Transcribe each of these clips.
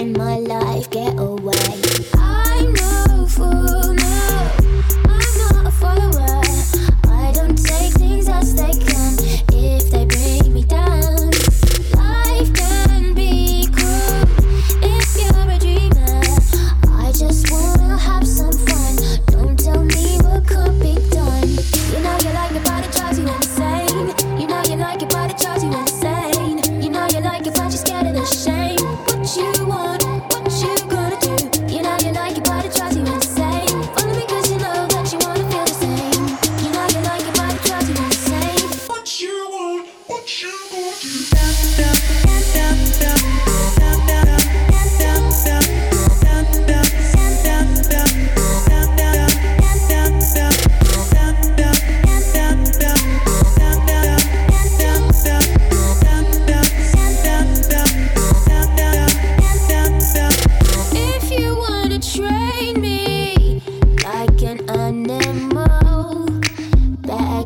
in my life.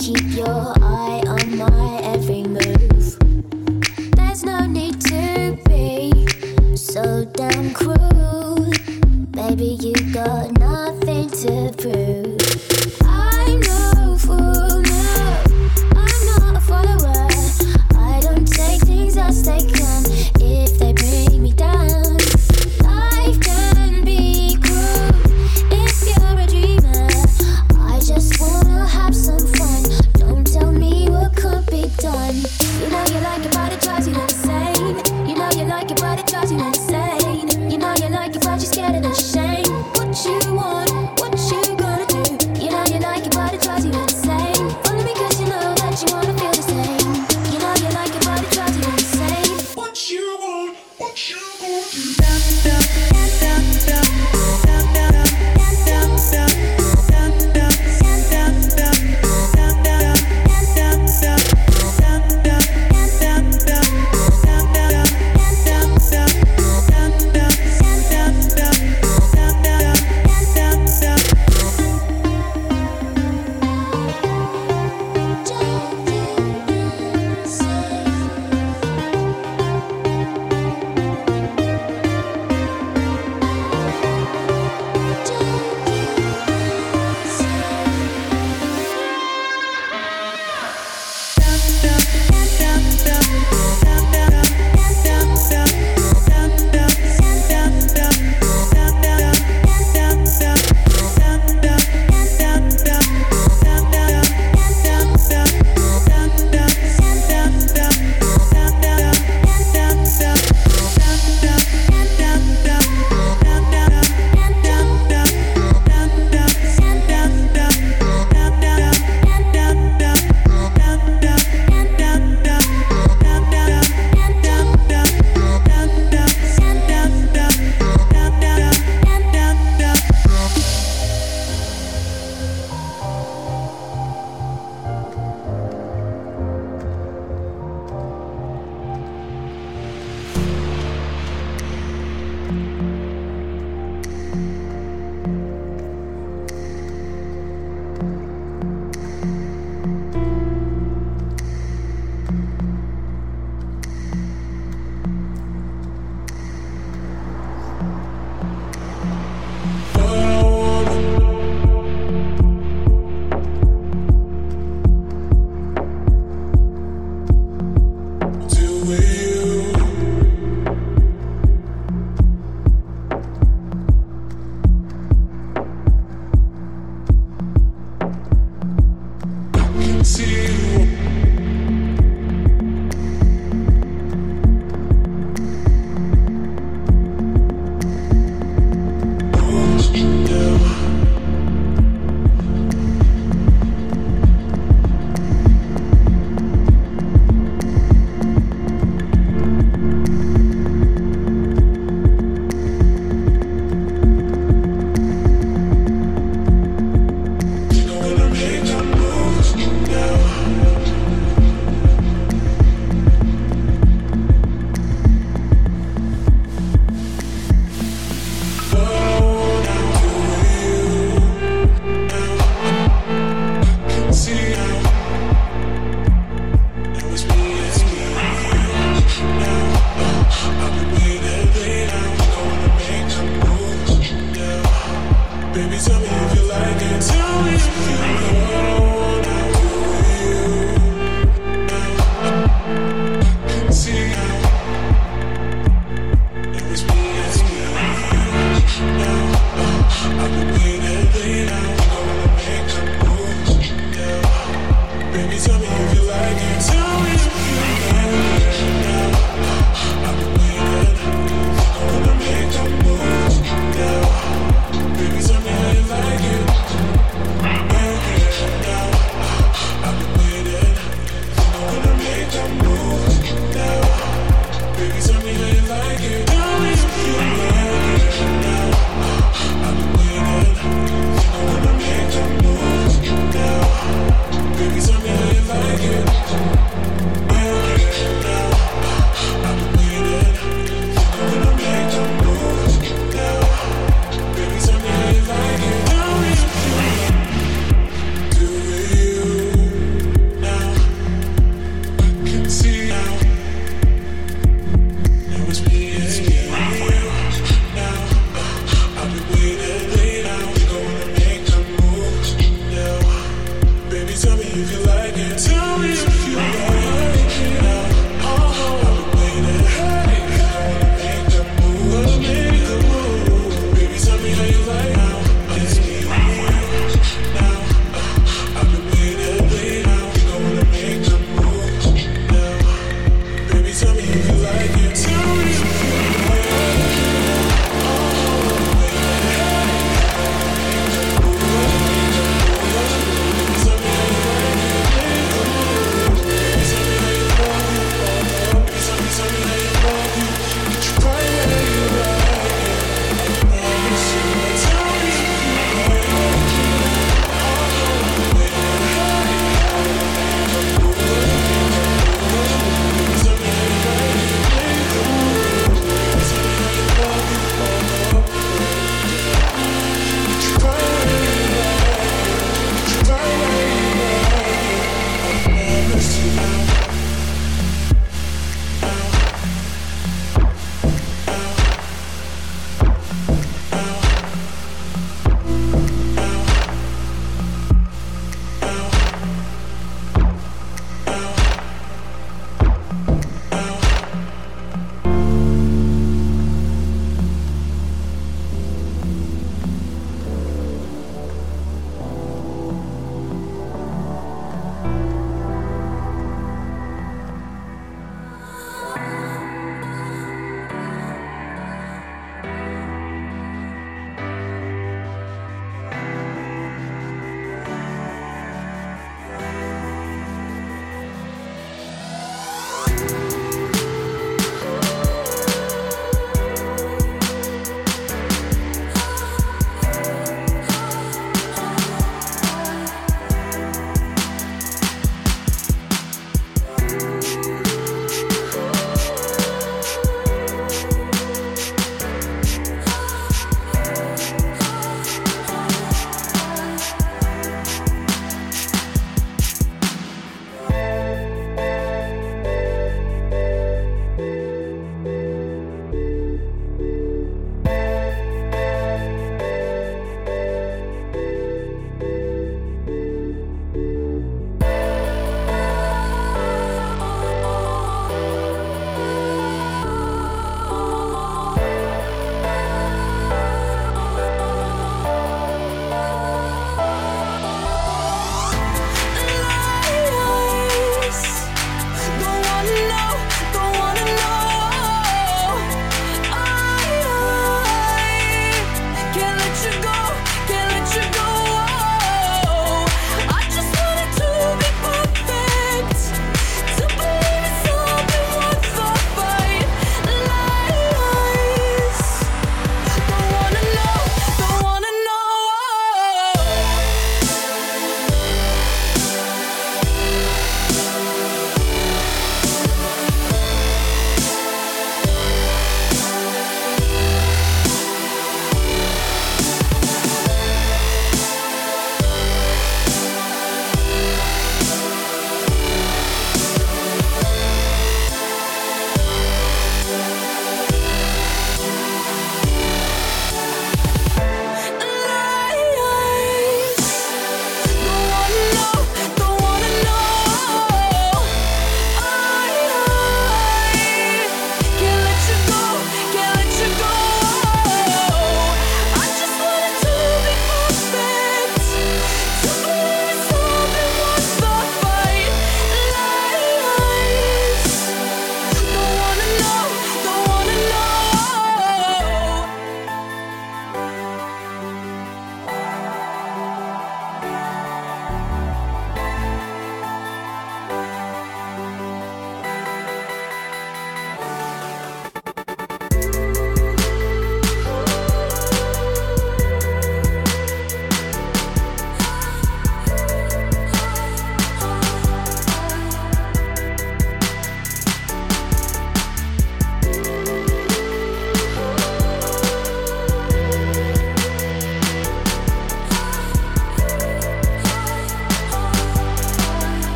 keep your eye on my every move. There's no need to be so damn cruel. Baby, you got nothing to prove.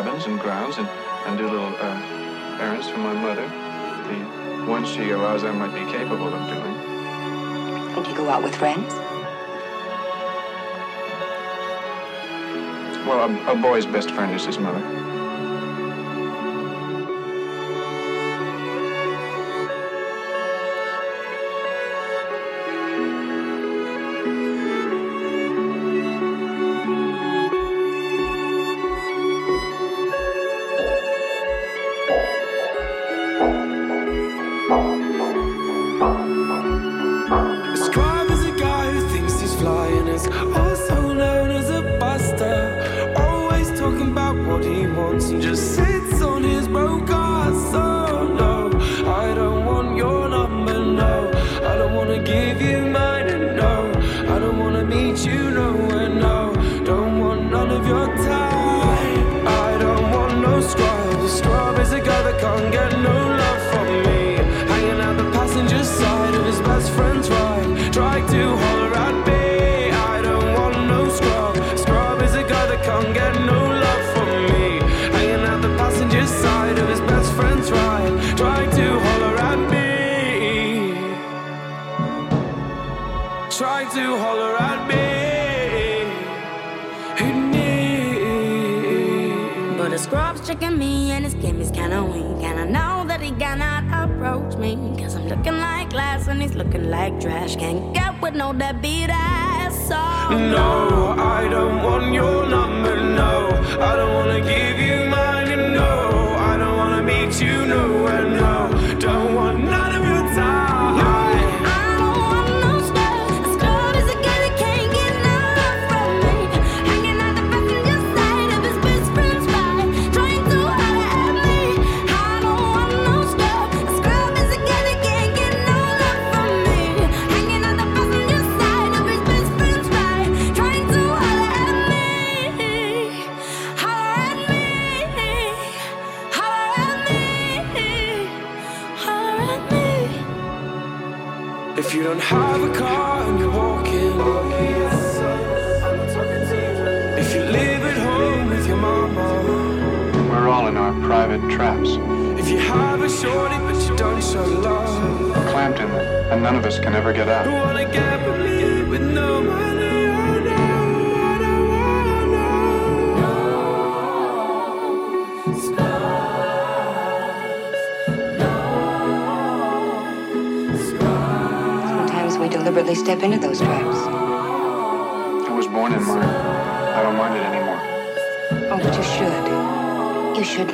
cabins and grounds and, and do little uh, errands for my mother, the ones she allows I might be capable of doing. And you go out with friends? Well, a, a boy's best friend is his mother. tricking me and his game is kinda weak. And I know that he cannot approach me. Cause I'm looking like glass and he's looking like trash. Can't get with no deadbeat ass. So no, I don't want your number, no. I don't wanna give you mine, no. I don't wanna meet you nowhere,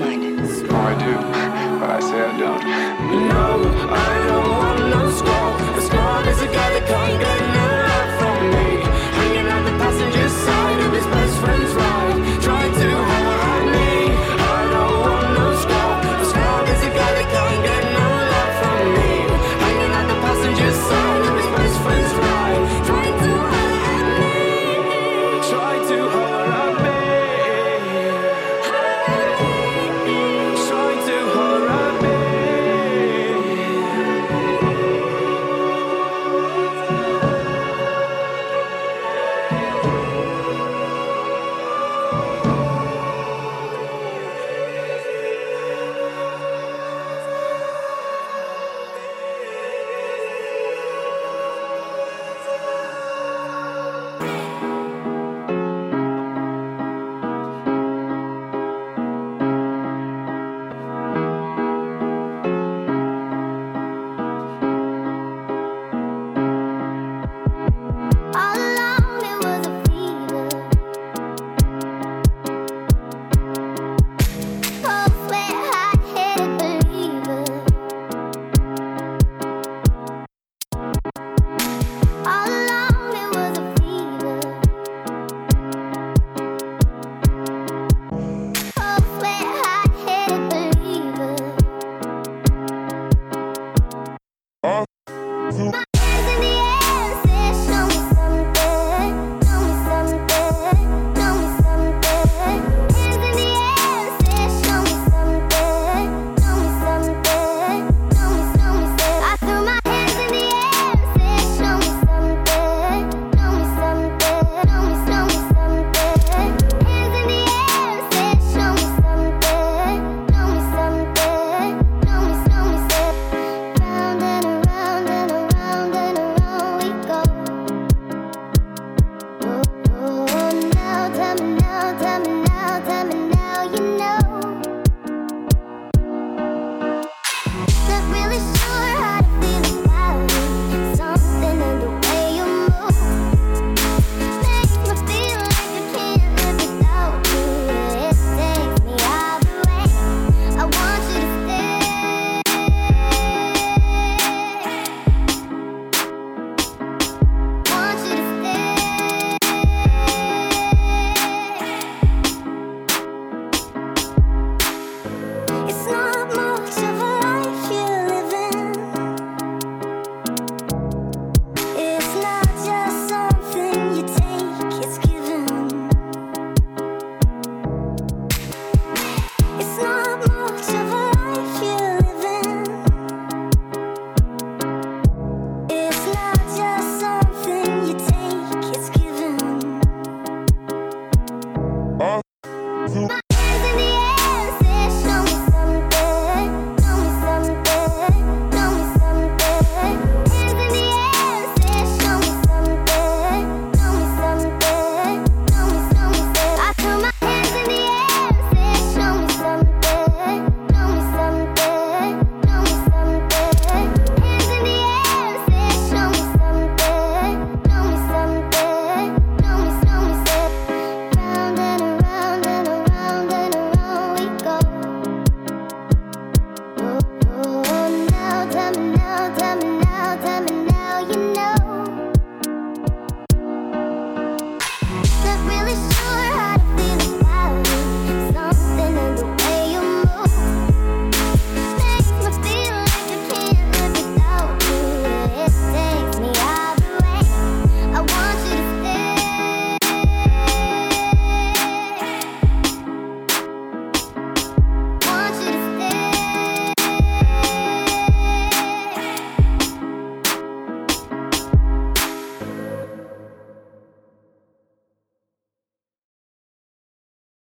minded. No, I do, but I say I don't. No, I don't want no scroll. As small as a guy that can't get